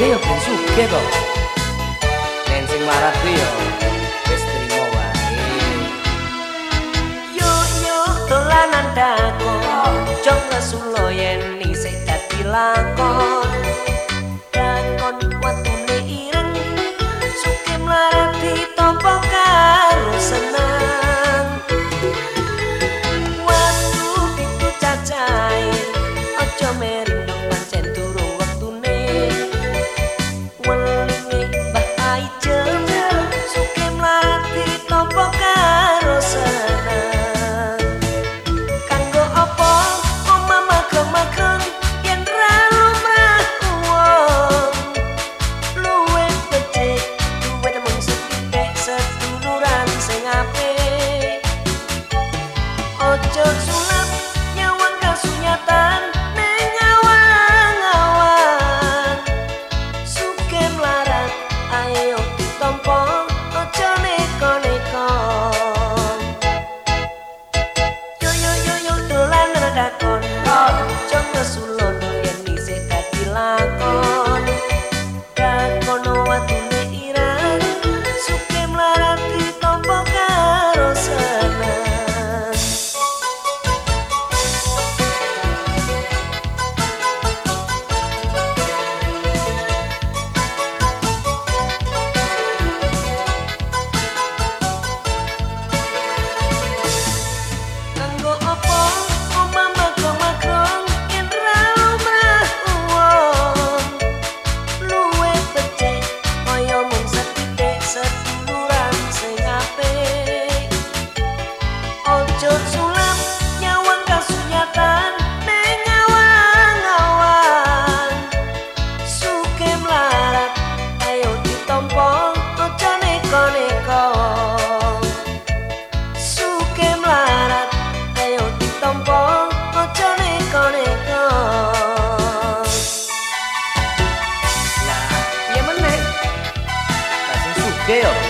suge ya ben suge to nen sing marat ku ya wis trimo wae. Yo yo dolanan dako. Jong ngasulo yen isih dadi lakon. Dakon watune ireng suke mlarat ditompo karo seneng dolan dakon John Sulam nyawang kasunyatan Neng awang-awang Suke melarat Ayo ditompong Ojo neko-neko Suke melarat Ayo ditompong Ojo neko-neko Lah, iya meneng Kasih suke yo